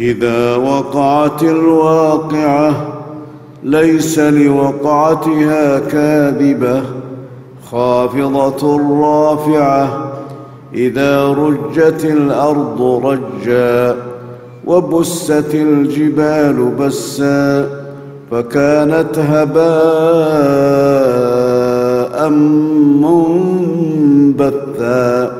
إذا وقعت الواقعة ليس لوقعتها كاذبة خافضة رافعة إذا رجت الأرض رجا وبست الجبال بسا فكانت هباء منبثا.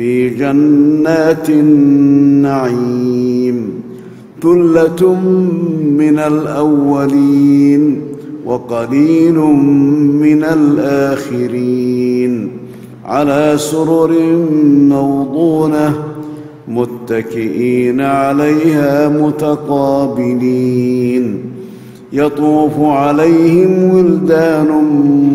في جنات النعيم ثلة من الأولين وقليل من الآخرين على سرر موضونة متكئين عليها متقابلين يطوف عليهم ولدان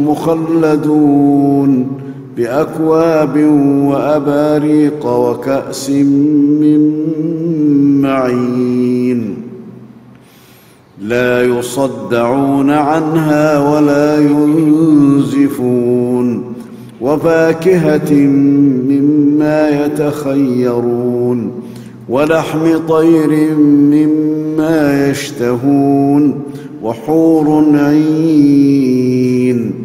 مخلدون بأكواب وأباريق وكأس من معين. لا يصدعون عنها ولا ينزفون. وفاكهة مما يتخيرون. ولحم طير مما يشتهون. وحور عين.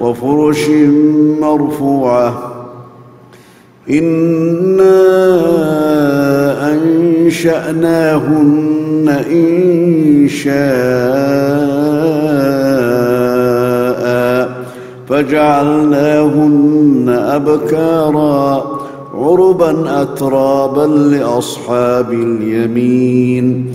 وفرش مرفوعة. إنا أنشأناهن إن شاء فجعلناهن أبكارا عربا اترابا لأصحاب اليمين.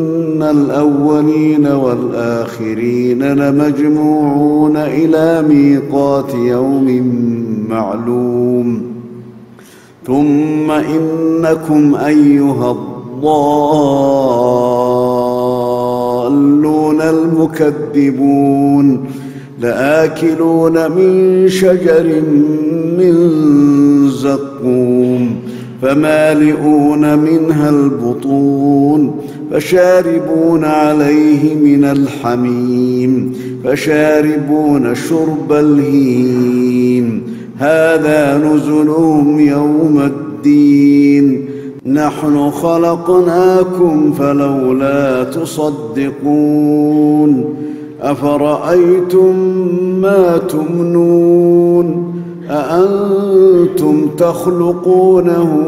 الأولين والآخرين لمجموعون إلى ميقات يوم معلوم. ثم إنكم أيها الضالون المكذبون لآكلون من شجر من زقوم فمالئون منها البطون فشاربون عليه من الحميم فشاربون شرب الهيم. هذا نزلهم يوم الدين. نحن خلقناكم فلولا تصدقون. أفرأيتم ما تمنون؟ أأنتم تخلقونه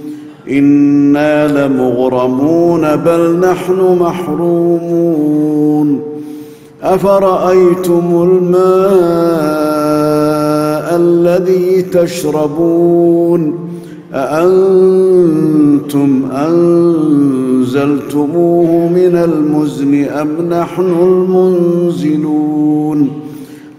أنا لمغرمون بل نحن محرومون افرايتم الماء الذي تشربون اانتم انزلتموه من المزن ام نحن المنزلون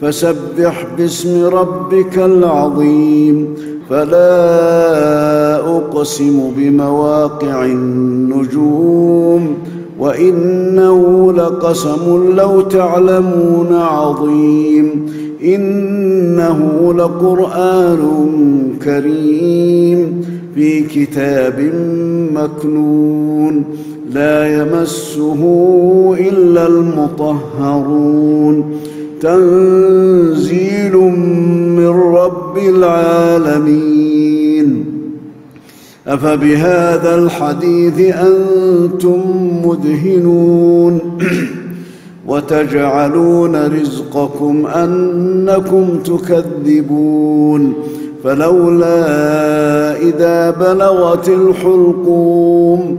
فسبح باسم ربك العظيم فلا أقسم بمواقع النجوم وإنه لقسم لو تعلمون عظيم إنه لقرآن كريم في كتاب مكنون لا يمسه إلا المطهرون تنزيل من رب العالمين. أفبهذا الحديث أنتم مدهنون. وتجعلون رزقكم أنكم تكذبون. فلولا إذا بلغت الحلقوم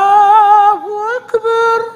أكبر.